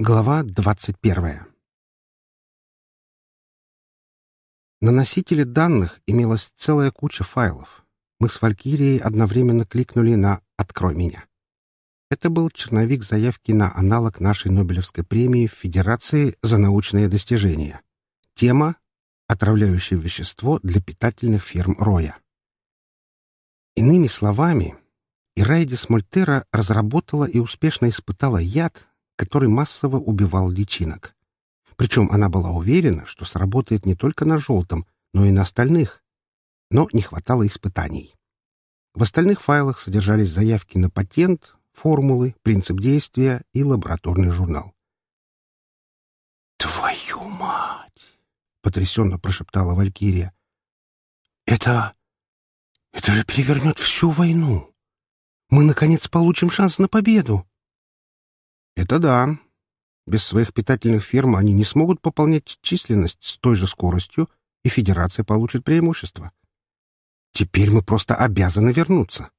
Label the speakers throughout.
Speaker 1: Глава двадцать первая На носителе данных имелась целая куча файлов. Мы с Валькирией одновременно кликнули на «Открой меня». Это был черновик заявки на аналог нашей Нобелевской премии в Федерации за научные достижения. Тема «Отравляющее вещество для питательных ферм Роя». Иными словами, Ирайдис Мольтера разработала и успешно испытала яд, который массово убивал личинок. Причем она была уверена, что сработает не только на желтом, но и на остальных. Но не хватало испытаний. В остальных файлах содержались заявки на патент, формулы, принцип действия и лабораторный журнал.
Speaker 2: «Твою мать!» — потрясенно прошептала Валькирия. «Это... это же перевернет всю войну!» Мы, наконец, получим шанс на победу.
Speaker 1: Это да. Без своих питательных ферм они не смогут пополнять численность с той же скоростью, и Федерация получит преимущество. Теперь мы просто обязаны вернуться.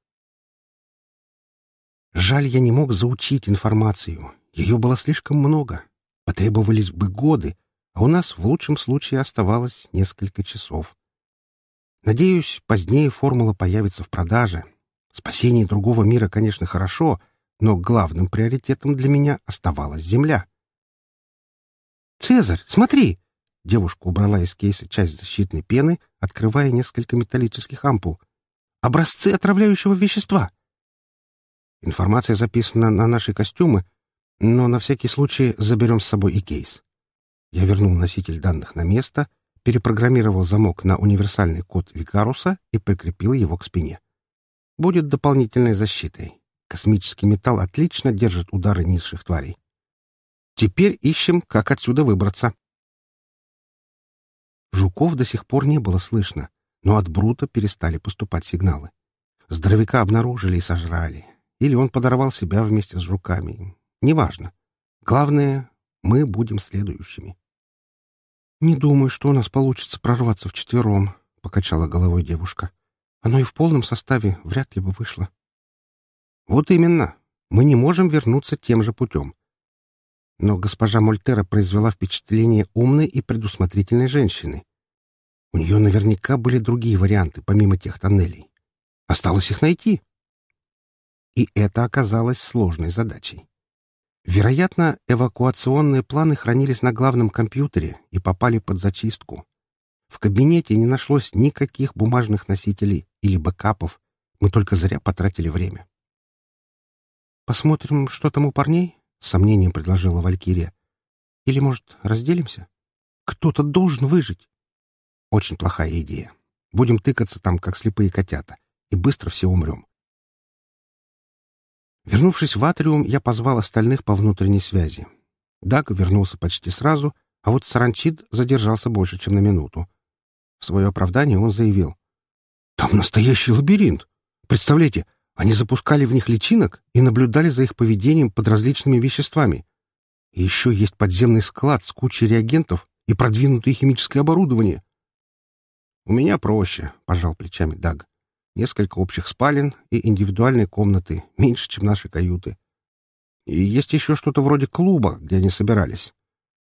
Speaker 1: Жаль, я не мог заучить информацию. Ее было слишком много. Потребовались бы годы, а у нас в лучшем случае оставалось несколько часов. Надеюсь, позднее формула появится в продаже, Спасение другого мира, конечно, хорошо, но главным приоритетом для меня оставалась Земля.
Speaker 2: «Цезарь, смотри!»
Speaker 1: Девушка убрала из кейса часть защитной пены, открывая несколько металлических ампул.
Speaker 2: «Образцы отравляющего вещества!»
Speaker 1: Информация записана на наши костюмы, но на всякий случай заберем с собой и кейс. Я вернул носитель данных на место, перепрограммировал замок на универсальный код Викаруса и прикрепил его к спине будет дополнительной защитой. Космический металл отлично держит удары низших тварей. Теперь ищем, как отсюда выбраться. Жуков до сих пор не было слышно, но от Брута перестали поступать сигналы. Здоровяка обнаружили и сожрали. Или он подорвал себя вместе с жуками. Неважно. Главное, мы будем следующими. — Не думаю, что у нас получится прорваться вчетвером, — покачала головой девушка. Оно и в полном составе вряд ли бы вышло. Вот именно. Мы не можем вернуться тем же путем. Но госпожа Мольтера произвела впечатление умной и предусмотрительной женщины. У нее наверняка были другие варианты, помимо тех тоннелей. Осталось их найти. И это оказалось сложной задачей. Вероятно, эвакуационные планы хранились на главном компьютере и попали под зачистку. В кабинете не нашлось никаких бумажных носителей или бэкапов. Мы только зря потратили время. «Посмотрим, что там у парней?» — сомнением предложила Валькирия. «Или, может, разделимся? Кто-то должен выжить». «Очень плохая идея. Будем тыкаться там, как слепые котята, и быстро все умрем». Вернувшись в атриум, я позвал остальных по внутренней связи. Даг вернулся почти сразу, а вот Саранчид задержался больше, чем на минуту. В свое оправдание он заявил. «Там настоящий лабиринт. Представляете, они запускали в них личинок и наблюдали за их поведением под различными веществами. И еще есть подземный склад с кучей реагентов и продвинутое химическое оборудование». «У меня проще», — пожал плечами Даг. «Несколько общих спален и индивидуальные комнаты, меньше, чем наши каюты. И есть еще что-то вроде клуба, где они собирались.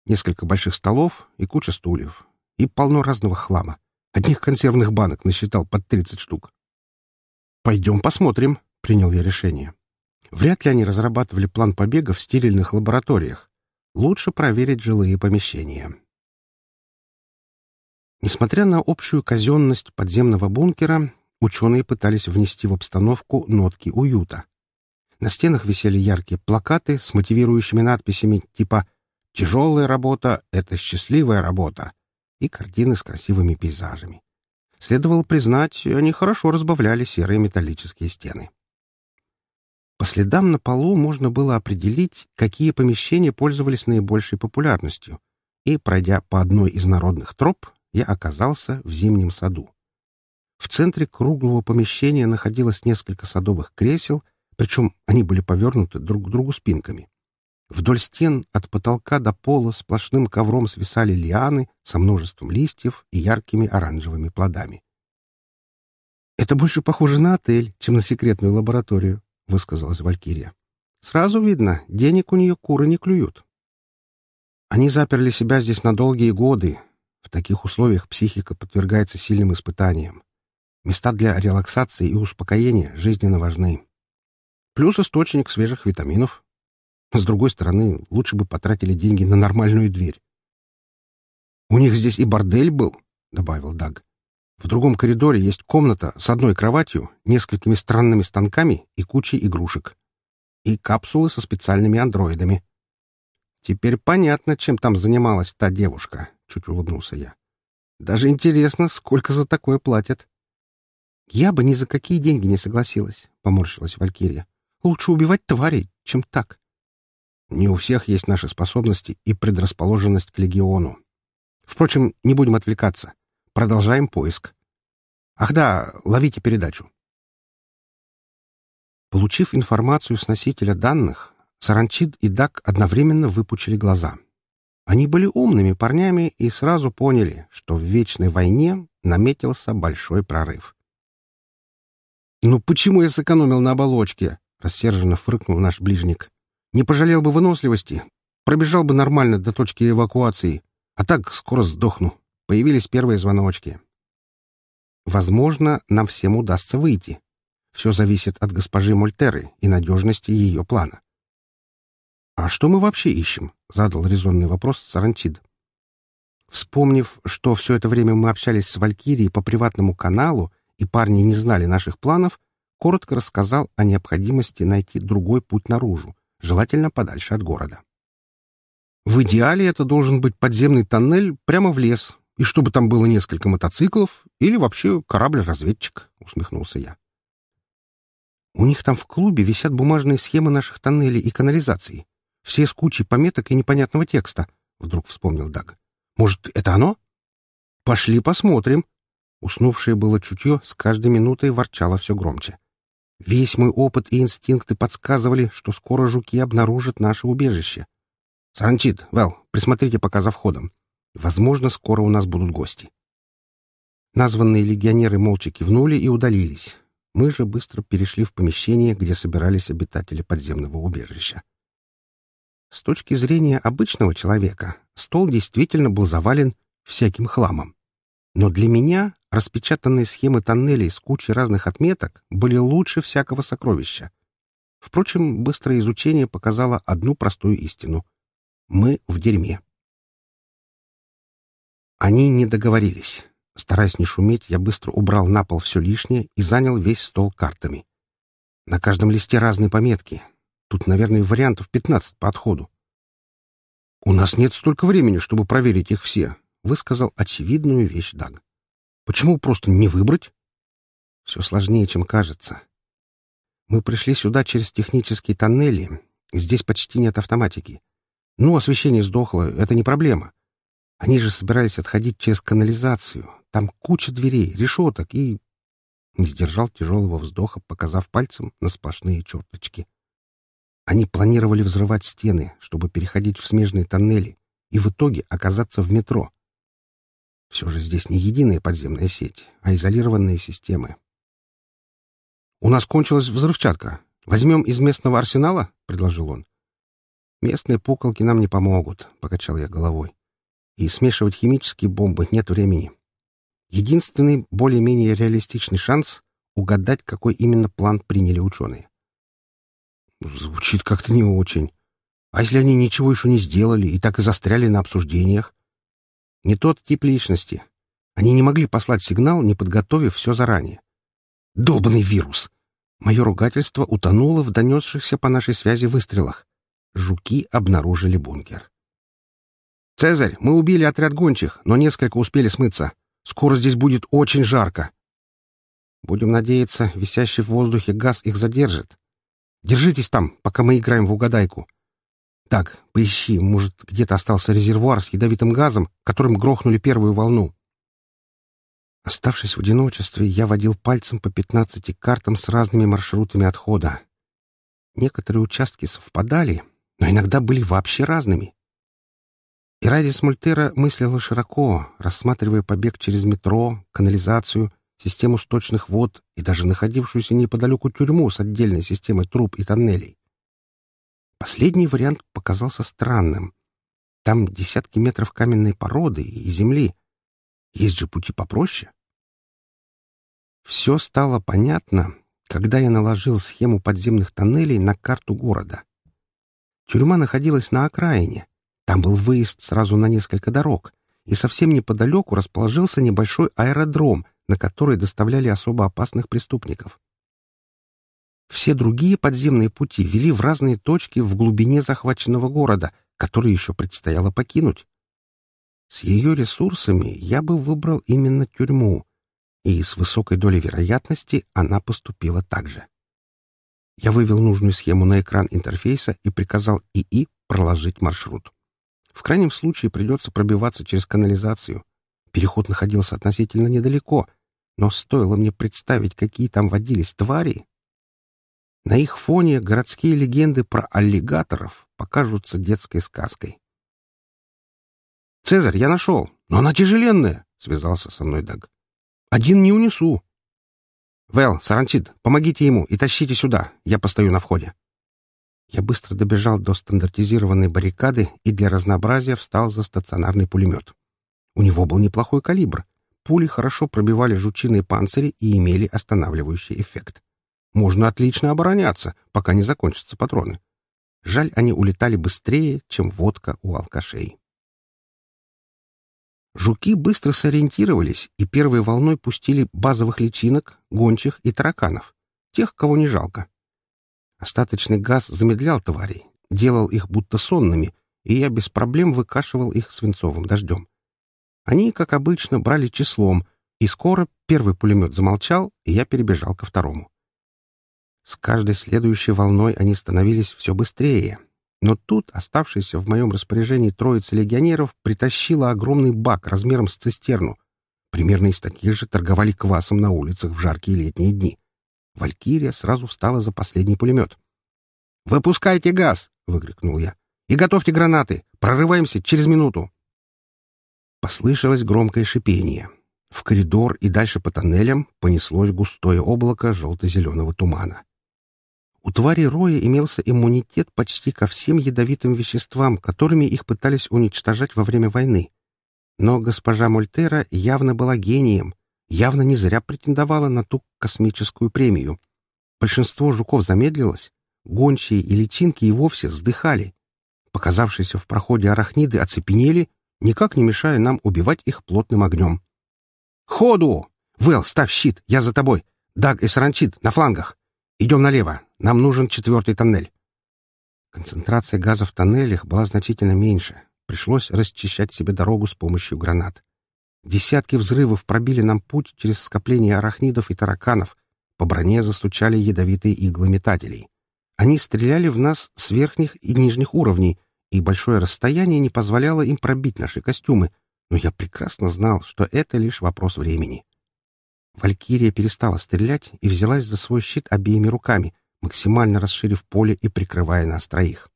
Speaker 1: Несколько больших столов и куча стульев. И полно разного хлама. Одних консервных банок насчитал под тридцать штук. «Пойдем посмотрим», — принял я решение. Вряд ли они разрабатывали план побега в стерильных лабораториях. Лучше проверить жилые помещения. Несмотря на общую казенность подземного бункера, ученые пытались внести в обстановку нотки уюта. На стенах висели яркие плакаты с мотивирующими надписями типа «Тяжелая работа — это счастливая работа», и картины с красивыми пейзажами. Следовало признать, они хорошо разбавляли серые металлические стены. По следам на полу можно было определить, какие помещения пользовались наибольшей популярностью, и, пройдя по одной из народных троп, я оказался в зимнем саду. В центре круглого помещения находилось несколько садовых кресел, причем они были повернуты друг к другу спинками. Вдоль стен от потолка до пола сплошным ковром свисали лианы со множеством листьев и яркими оранжевыми плодами. «Это больше похоже на отель, чем на секретную лабораторию», — высказалась Валькирия. «Сразу видно, денег у нее куры не клюют». Они заперли себя здесь на долгие годы. В таких условиях психика подвергается сильным испытаниям. Места для релаксации и успокоения жизненно важны. Плюс источник свежих витаминов. С другой стороны, лучше бы потратили деньги на нормальную дверь. «У них здесь и бордель был», — добавил Даг. «В другом коридоре есть комната с одной кроватью, несколькими странными станками и кучей игрушек. И капсулы со специальными андроидами. Теперь понятно, чем там занималась та девушка», — чуть улыбнулся я. «Даже интересно, сколько за такое платят». «Я бы ни за какие деньги не согласилась», — поморщилась Валькирия. «Лучше убивать тварей, чем так». «Не у всех есть наши способности и предрасположенность к легиону», Впрочем, не будем отвлекаться. Продолжаем поиск. Ах да, ловите передачу. Получив информацию с носителя данных, Саранчид и Дак одновременно выпучили глаза. Они были умными парнями и сразу поняли, что в вечной войне наметился большой прорыв. «Ну почему я сэкономил на оболочке?» — рассерженно фыркнул наш ближник. «Не пожалел бы выносливости, пробежал бы нормально до точки эвакуации, а так скоро сдохну. Появились первые звоночки. Возможно, нам всем удастся выйти. Все зависит от госпожи Мольтеры и надежности ее плана. «А что мы вообще ищем?» — задал резонный вопрос Саранчид. Вспомнив, что все это время мы общались с Валькирией по приватному каналу, и парни не знали наших планов, коротко рассказал о необходимости найти другой путь наружу, желательно подальше от города. В идеале это должен быть подземный тоннель прямо в лес, и чтобы там было несколько мотоциклов или вообще корабль-разведчик, — усмехнулся я. У них там в клубе висят бумажные схемы наших тоннелей и канализаций. Все с кучей пометок и непонятного текста, — вдруг вспомнил Даг. Может, это оно? Пошли посмотрим. Уснувшее было чутье с каждой минутой ворчало все громче. Весь мой опыт и инстинкты подсказывали, что скоро жуки обнаружат наше убежище. «Саранчит, Вэл, присмотрите пока за входом. Возможно, скоро у нас будут гости». Названные легионеры молча кивнули и удалились. Мы же быстро перешли в помещение, где собирались обитатели подземного убежища. С точки зрения обычного человека, стол действительно был завален всяким хламом. Но для меня распечатанные схемы тоннелей с кучей разных отметок были лучше всякого сокровища. Впрочем, быстрое изучение показало одну простую истину. Мы в дерьме. Они не договорились. Стараясь не шуметь, я быстро убрал на пол все лишнее и занял весь стол картами. На каждом листе разные пометки. Тут, наверное, вариантов пятнадцать по отходу. «У нас нет столько времени, чтобы проверить их все», — высказал очевидную вещь Даг. «Почему просто не выбрать?» «Все сложнее, чем кажется. Мы пришли сюда через технические тоннели. Здесь почти нет автоматики. Ну, освещение сдохло, это не проблема. Они же собирались отходить через канализацию. Там куча дверей, решеток и... Не сдержал тяжелого вздоха, показав пальцем на сплошные черточки. Они планировали взрывать стены, чтобы переходить в смежные тоннели и в итоге оказаться в метро. Все же здесь не единая подземная сеть, а изолированные системы. «У нас кончилась взрывчатка. Возьмем из местного арсенала?» — предложил он. «Местные пуколки нам не помогут», — покачал я головой. «И смешивать химические бомбы нет времени. Единственный более-менее реалистичный шанс — угадать, какой именно план приняли ученые». «Звучит как-то не очень. А если они ничего еще не сделали и так и застряли на обсуждениях?» «Не тот тип личности. Они не могли послать сигнал, не подготовив все заранее. Долбанный вирус!» Мое ругательство утонуло в донесшихся по нашей связи выстрелах жуки обнаружили бункер. «Цезарь, мы убили отряд гончих, но несколько успели смыться. Скоро здесь будет очень жарко». «Будем надеяться, висящий в воздухе газ их задержит. Держитесь там, пока мы играем в угадайку. Так, поищи, может, где-то остался резервуар с ядовитым газом, которым грохнули первую волну». Оставшись в одиночестве, я водил пальцем по пятнадцати картам с разными маршрутами отхода. Некоторые участки совпадали, но иногда были вообще разными. И Радис Мультера мыслила широко, рассматривая побег через метро, канализацию, систему сточных вод и даже находившуюся неподалеку тюрьму с отдельной системой труб и тоннелей. Последний вариант показался странным. Там десятки метров каменной породы и земли. Есть же пути попроще. Все стало понятно, когда я наложил схему подземных тоннелей на карту города. Тюрьма находилась на окраине. Там был выезд сразу на несколько дорог, и совсем неподалеку расположился небольшой аэродром, на который доставляли особо опасных преступников. Все другие подземные пути вели в разные точки в глубине захваченного города, который еще предстояло покинуть. С ее ресурсами я бы выбрал именно тюрьму, и с высокой долей вероятности она поступила так же. Я вывел нужную схему на экран интерфейса и приказал ИИ проложить маршрут. В крайнем случае придется пробиваться через канализацию. Переход находился относительно недалеко, но стоило мне представить, какие там водились твари. На их фоне городские легенды про аллигаторов покажутся детской сказкой. «Цезарь, я нашел, но она тяжеленная!» — связался со мной Даг. Один не унесу. Вэл, Саранчит, помогите ему и тащите сюда. Я постою на входе. Я быстро добежал до стандартизированной баррикады и для разнообразия встал за стационарный пулемет. У него был неплохой калибр. Пули хорошо пробивали жучиные панцири и имели останавливающий эффект. Можно отлично обороняться, пока не закончатся патроны. Жаль, они улетали быстрее, чем водка у алкашей. Жуки быстро сориентировались и первой волной пустили базовых личинок, гончих и тараканов, тех, кого не жалко. Остаточный газ замедлял тварей, делал их будто сонными, и я без проблем выкашивал их свинцовым дождем. Они, как обычно, брали числом, и скоро первый пулемет замолчал, и я перебежал ко второму. С каждой следующей волной они становились все быстрее, но тут оставшаяся в моем распоряжении троица легионеров притащила огромный бак размером с цистерну. Примерно из таких же торговали квасом на улицах в жаркие летние дни. Валькирия сразу встала за последний пулемет. «Выпускайте газ!» — выкрикнул я. «И готовьте гранаты! Прорываемся через минуту!» Послышалось громкое шипение. В коридор и дальше по тоннелям понеслось густое облако желто-зеленого тумана. У твари Роя имелся иммунитет почти ко всем ядовитым веществам, которыми их пытались уничтожать во время войны. Но госпожа Мольтера явно была гением, явно не зря претендовала на ту космическую премию. Большинство жуков замедлилось, гончие и личинки и вовсе вздыхали. Показавшиеся в проходе арахниды оцепенели, никак не мешая нам убивать их плотным огнем. «Ходу! Вэл, ставь щит, я за тобой! Даг и Саранчит на флангах! Идем налево, нам нужен четвертый тоннель. Концентрация газа в тоннелях была значительно меньше. Пришлось расчищать себе дорогу с помощью гранат. Десятки взрывов пробили нам путь через скопление арахнидов и тараканов. По броне застучали ядовитые иглы метателей. Они стреляли в нас с верхних и нижних уровней, и большое расстояние не позволяло им пробить наши костюмы, но я прекрасно знал, что это лишь вопрос времени. Валькирия перестала стрелять и взялась за свой щит обеими руками, максимально расширив поле и прикрывая нас троих.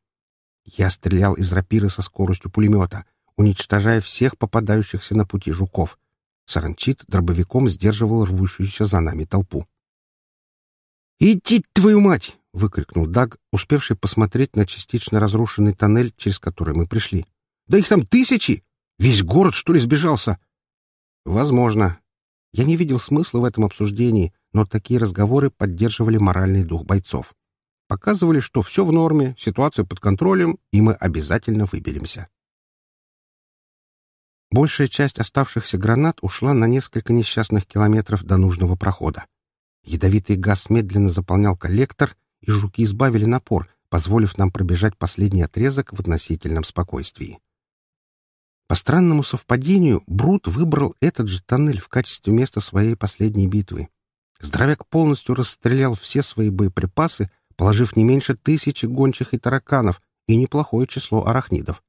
Speaker 1: Я стрелял из рапиры со скоростью пулемета, уничтожая всех попадающихся на пути жуков. Саранчит дробовиком сдерживал рвущуюся за нами толпу. «Иди, твою мать!» — выкрикнул Даг, успевший посмотреть на частично разрушенный тоннель, через который мы пришли. «Да их там тысячи! Весь город, что ли, сбежался?» «Возможно», я не видел смысла в этом обсуждении, но такие разговоры поддерживали моральный дух бойцов. Показывали, что все в норме, ситуация под контролем, и мы обязательно выберемся. Большая часть оставшихся гранат ушла на несколько несчастных километров до нужного прохода. Ядовитый газ медленно заполнял коллектор, и жуки избавили напор, позволив нам пробежать последний отрезок в относительном спокойствии. По странному совпадению, Брут выбрал этот же тоннель в качестве места своей последней битвы. Здоровяк полностью расстрелял все свои боеприпасы, положив не меньше тысячи гончих и тараканов и неплохое число арахнидов.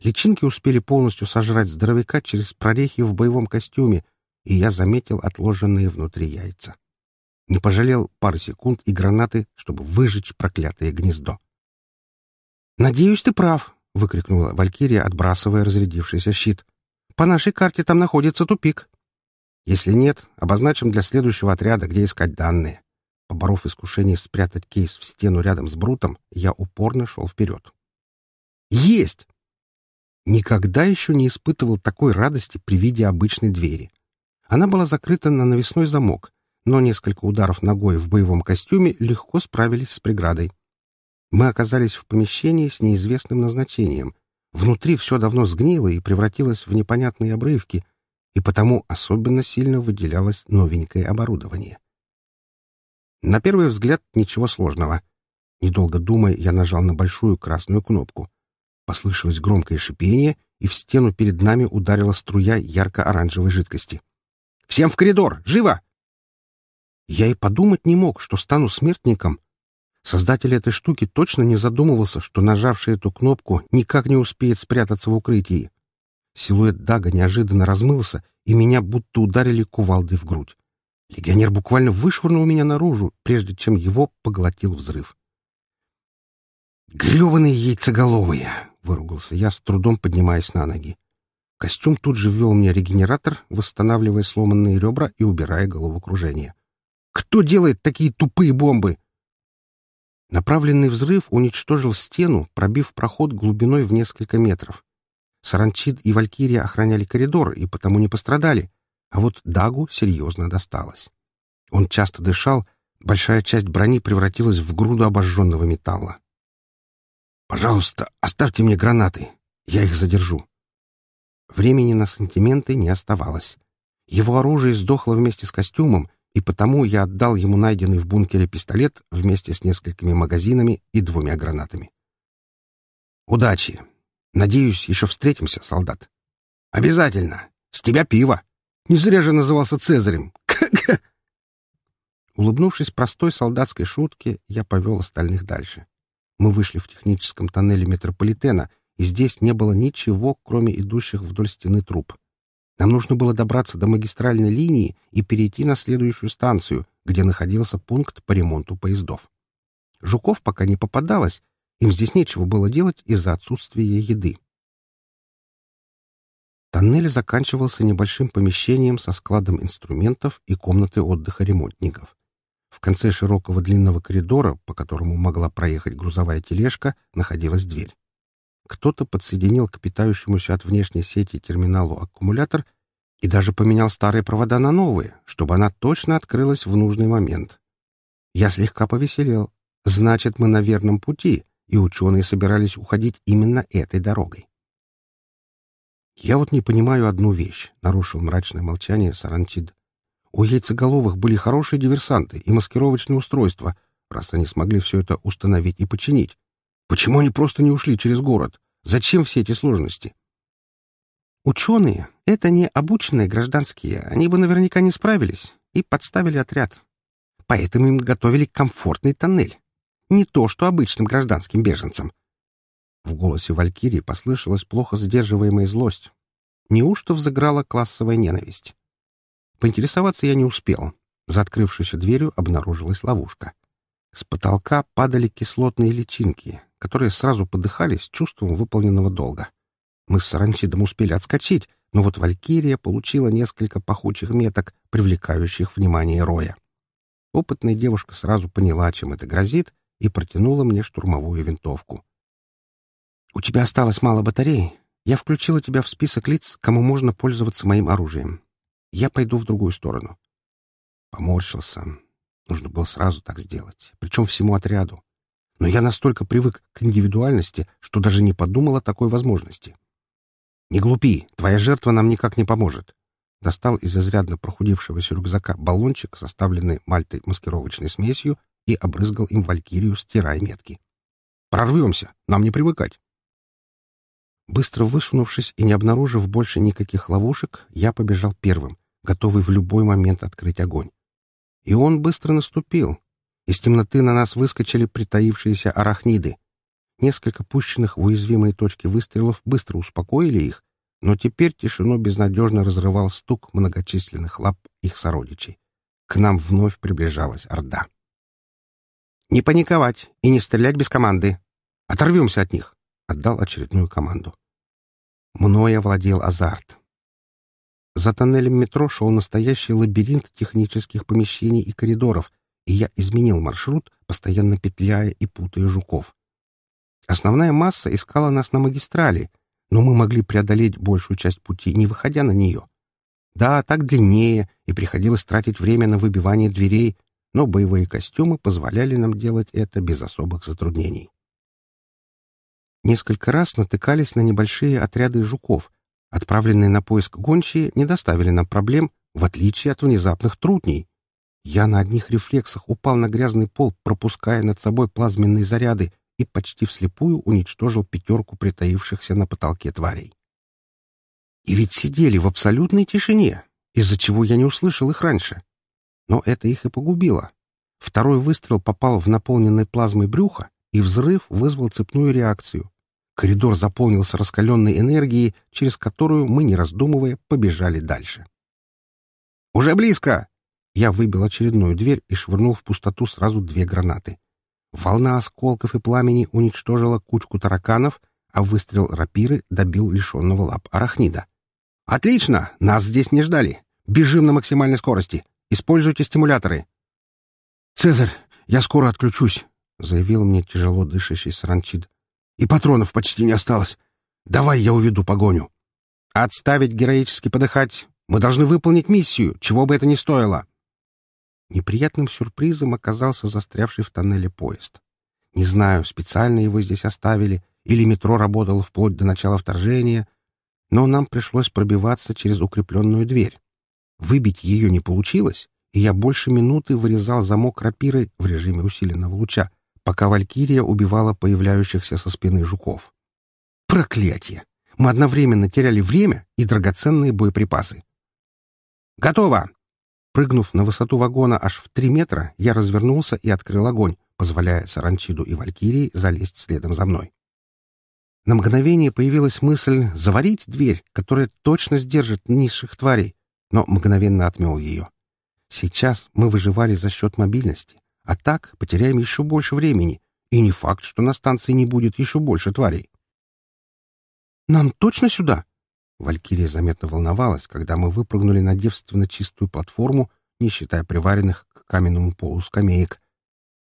Speaker 1: Личинки успели полностью сожрать здоровяка через прорехи в боевом костюме, и я заметил отложенные внутри яйца. Не пожалел пары секунд и гранаты, чтобы выжечь проклятое гнездо. «Надеюсь, ты прав», — выкрикнула Валькирия, отбрасывая разрядившийся щит. «По нашей карте там находится тупик». «Если нет, обозначим для следующего отряда, где искать данные». Поборов искушение спрятать кейс в стену рядом с Брутом, я упорно шел вперед. «Есть!» Никогда еще не испытывал такой радости при виде обычной двери. Она была закрыта на навесной замок, но несколько ударов ногой в боевом костюме легко справились с преградой. Мы оказались в помещении с неизвестным назначением. Внутри все давно сгнило и превратилось в непонятные обрывки, и потому особенно сильно выделялось новенькое оборудование. На первый взгляд ничего сложного. Недолго думая, я нажал на большую красную кнопку. Послышалось громкое шипение, и в стену перед нами ударила струя ярко-оранжевой жидкости. «Всем в коридор! Живо!» Я и подумать не мог, что стану смертником. Создатель этой штуки точно не задумывался, что нажавший эту кнопку никак не успеет спрятаться в укрытии. Силуэт Дага неожиданно размылся, и меня будто ударили кувалдой в грудь. Легионер буквально вышвырнул меня наружу, прежде чем его поглотил взрыв. «Гребаные яйцеголовые!» — выругался я, с трудом поднимаясь на ноги. Костюм тут же ввел мне регенератор, восстанавливая сломанные ребра и убирая головокружение. «Кто делает такие тупые бомбы?» Направленный взрыв уничтожил стену, пробив проход глубиной в несколько метров. Саранчид и Валькирия охраняли коридор и потому не пострадали, а вот Дагу серьезно досталось. Он часто дышал, большая часть брони превратилась в груду обожженного металла. «Пожалуйста, оставьте мне гранаты. Я их задержу». Времени на сантименты не оставалось. Его оружие сдохло вместе с костюмом, и потому я отдал ему найденный в бункере пистолет вместе с несколькими магазинами и двумя гранатами. «Удачи! Надеюсь, еще встретимся, солдат». «Обязательно! С тебя пиво! Не зря же назывался Цезарем! К-к-к!» Улыбнувшись простой солдатской шутке, я повел остальных дальше. Мы вышли в техническом тоннеле метрополитена, и здесь не было ничего, кроме идущих вдоль стены труб. Нам нужно было добраться до магистральной линии и перейти на следующую станцию, где находился пункт по ремонту поездов. Жуков пока не попадалось, им здесь нечего было делать из-за отсутствия еды. Тоннель заканчивался небольшим помещением со складом инструментов и комнатой отдыха ремонтников. В конце широкого длинного коридора, по которому могла проехать грузовая тележка, находилась дверь. Кто-то подсоединил к питающемуся от внешней сети терминалу аккумулятор и даже поменял старые провода на новые, чтобы она точно открылась в нужный момент. Я слегка повеселел. Значит, мы на верном пути, и ученые собирались уходить именно этой дорогой. «Я вот не понимаю одну вещь», — нарушил мрачное молчание Сарантид. У яйцеголовых были хорошие диверсанты и маскировочные устройства, раз они смогли все это установить и починить. Почему они просто не ушли через город? Зачем все эти сложности? Ученые — это не обученные гражданские, они бы наверняка не справились и подставили отряд. Поэтому им готовили комфортный тоннель. Не то, что обычным гражданским беженцам. В голосе Валькирии послышалась плохо сдерживаемая злость. Неужто взыграла классовая ненависть? Поинтересоваться я не успел. За открывшейся дверью обнаружилась ловушка. С потолка падали кислотные личинки, которые сразу подыхали с чувством выполненного долга. Мы с Саранчидом успели отскочить, но вот Валькирия получила несколько пахучих меток, привлекающих внимание Роя. Опытная девушка сразу поняла, чем это грозит, и протянула мне штурмовую винтовку. «У тебя осталось мало батарей. Я включила тебя в список лиц, кому можно пользоваться моим оружием. Я пойду в другую сторону. Поморщился. Нужно было сразу так сделать, причем всему отряду. Но я настолько привык к индивидуальности, что даже не подумал о такой возможности. «Не глупи, твоя жертва нам никак не поможет». Достал из изрядно прохудившегося рюкзака баллончик, составленный мальтой маскировочной смесью, и обрызгал им валькирию, стирая метки. «Прорвемся! Нам не привыкать!» Быстро высунувшись и не обнаружив больше никаких ловушек, я побежал первым, готовый в любой момент открыть огонь. И он быстро наступил. Из темноты на нас выскочили притаившиеся арахниды. Несколько пущенных в уязвимые точки выстрелов быстро успокоили их, но теперь тишину безнадежно разрывал стук многочисленных лап их сородичей. К нам вновь приближалась Орда. «Не паниковать и не стрелять без команды! Оторвемся от них!» — отдал очередную команду. Мною овладел азарт. За тоннелем метро шел настоящий лабиринт технических помещений и коридоров, и я изменил маршрут, постоянно петляя и путая жуков. Основная масса искала нас на магистрали, но мы могли преодолеть большую часть пути, не выходя на нее. Да, так длиннее, и приходилось тратить время на выбивание дверей, но боевые костюмы позволяли нам делать это без особых затруднений. Несколько раз натыкались на небольшие отряды жуков. Отправленные на поиск гончие не доставили нам проблем, в отличие от внезапных трутней. Я на одних рефлексах упал на грязный пол, пропуская над собой плазменные заряды, и почти вслепую уничтожил пятерку притаившихся на потолке тварей. И ведь сидели в абсолютной тишине, из-за чего я не услышал их раньше. Но это их и погубило. Второй выстрел попал в наполненное плазмой брюхо, и взрыв вызвал цепную реакцию. Коридор заполнился раскаленной энергией, через которую мы, не раздумывая, побежали дальше. «Уже близко!» Я выбил очередную дверь и швырнул в пустоту сразу две гранаты. Волна осколков и пламени уничтожила кучку тараканов, а выстрел рапиры добил лишенного лап арахнида. «Отлично! Нас здесь не ждали! Бежим на максимальной скорости! Используйте стимуляторы!»
Speaker 2: «Цезарь, я скоро отключусь!» — заявил мне тяжело дышащий саранчид. «И патронов почти не осталось. Давай я уведу погоню».
Speaker 1: «Отставить героически подыхать! Мы должны выполнить миссию, чего бы это ни стоило!» Неприятным сюрпризом оказался застрявший в тоннеле поезд. Не знаю, специально его здесь оставили, или метро работало вплоть до начала вторжения, но нам пришлось пробиваться через укрепленную дверь. Выбить ее не получилось, и я больше минуты вырезал замок рапиры в режиме усиленного луча, пока Валькирия убивала появляющихся со спины жуков. Проклятие! Мы одновременно теряли время и драгоценные боеприпасы. «Готово!» Прыгнув на высоту вагона аж в три метра, я развернулся и открыл огонь, позволяя Саранчиду и Валькирии залезть следом за мной. На мгновение появилась мысль заварить дверь, которая точно сдержит низших тварей, но мгновенно отмел ее. Сейчас мы выживали за счет мобильности, а так потеряем еще больше времени, и не факт, что на станции не будет еще больше тварей. «Нам точно сюда?» Валькирия заметно волновалась, когда мы выпрыгнули на девственно чистую платформу, не считая приваренных к каменному полу скамеек.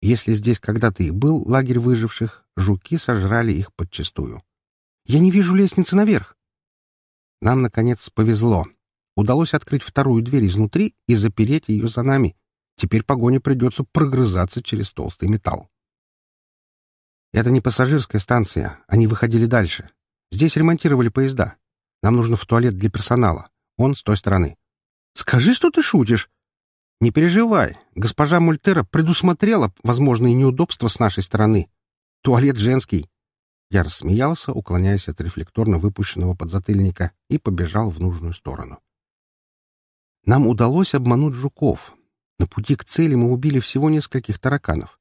Speaker 1: Если здесь когда-то и был лагерь выживших, жуки сожрали их подчистую. «Я не вижу лестницы наверх!» Нам, наконец, повезло. Удалось открыть вторую дверь изнутри и запереть ее за нами. Теперь погоне придется прогрызаться через толстый металл. Это не пассажирская станция, они выходили дальше. Здесь ремонтировали поезда. Нам нужно в туалет для персонала. Он с той стороны. Скажи, что ты шутишь. Не переживай. Госпожа Мультера предусмотрела возможные неудобства с нашей стороны. Туалет женский. Я рассмеялся, уклоняясь от рефлекторно выпущенного подзатыльника, и побежал в нужную сторону. Нам удалось обмануть жуков. На пути к цели мы убили всего нескольких тараканов.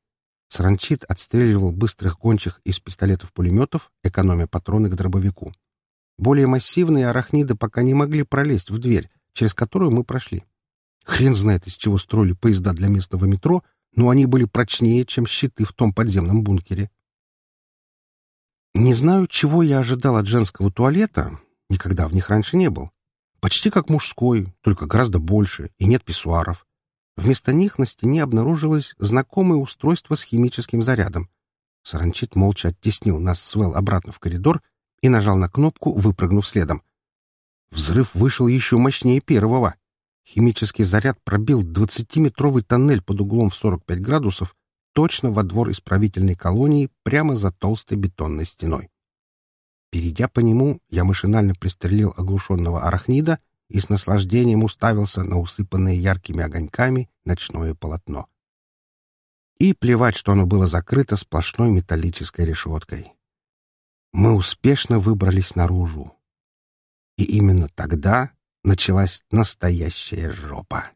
Speaker 1: Сранчит отстреливал быстрых гончих из пистолетов-пулеметов, экономя патроны к дробовику. Более массивные арахниды пока не могли пролезть в дверь, через которую мы прошли. Хрен знает, из чего строили поезда для местного метро, но они были прочнее, чем щиты в том подземном бункере. Не знаю, чего я ожидал от женского туалета, никогда в них раньше не был. Почти как мужской, только гораздо больше, и нет писсуаров. Вместо них на стене обнаружилось знакомое устройство с химическим зарядом. Саранчит молча оттеснил нас с Вэл обратно в коридор и нажал на кнопку, выпрыгнув следом. Взрыв вышел еще мощнее первого. Химический заряд пробил двадцатиметровый тоннель под углом в 45 градусов точно во двор исправительной колонии прямо за толстой бетонной стеной. Перейдя по нему, я машинально пристрелил оглушенного арахнида и с наслаждением уставился на усыпанное яркими огоньками ночное полотно. И плевать, что оно было закрыто сплошной металлической решеткой. Мы успешно выбрались наружу. И именно тогда началась настоящая жопа.